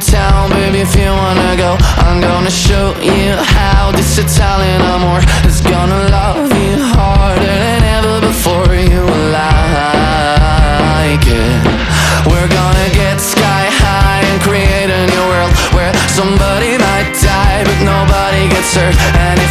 hometown, baby, if you wanna go. I'm gonna show you how this Italian amor Is gonna love you harder than ever before. You like it. We're gonna get sky high and create a new world Where somebody might die, but nobody gets hurt. And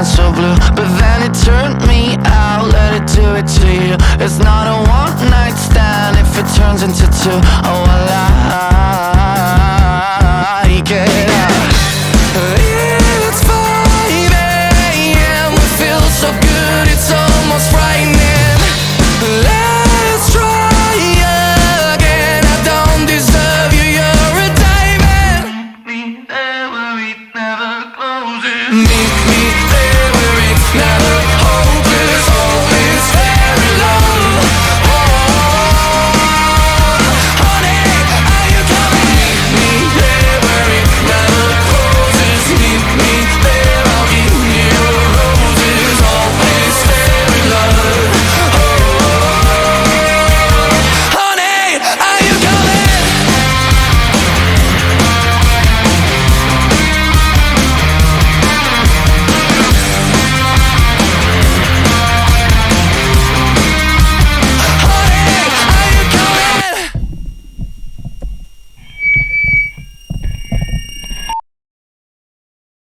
feeling so blue. But then it turned me out, let it do it to you. It's not a one night stand if it turns into two. Oh, I like it. It's 5 a.m. We feel so good, it's almost frightening. Let's try again. I don't deserve you, you're a diamond. Meet me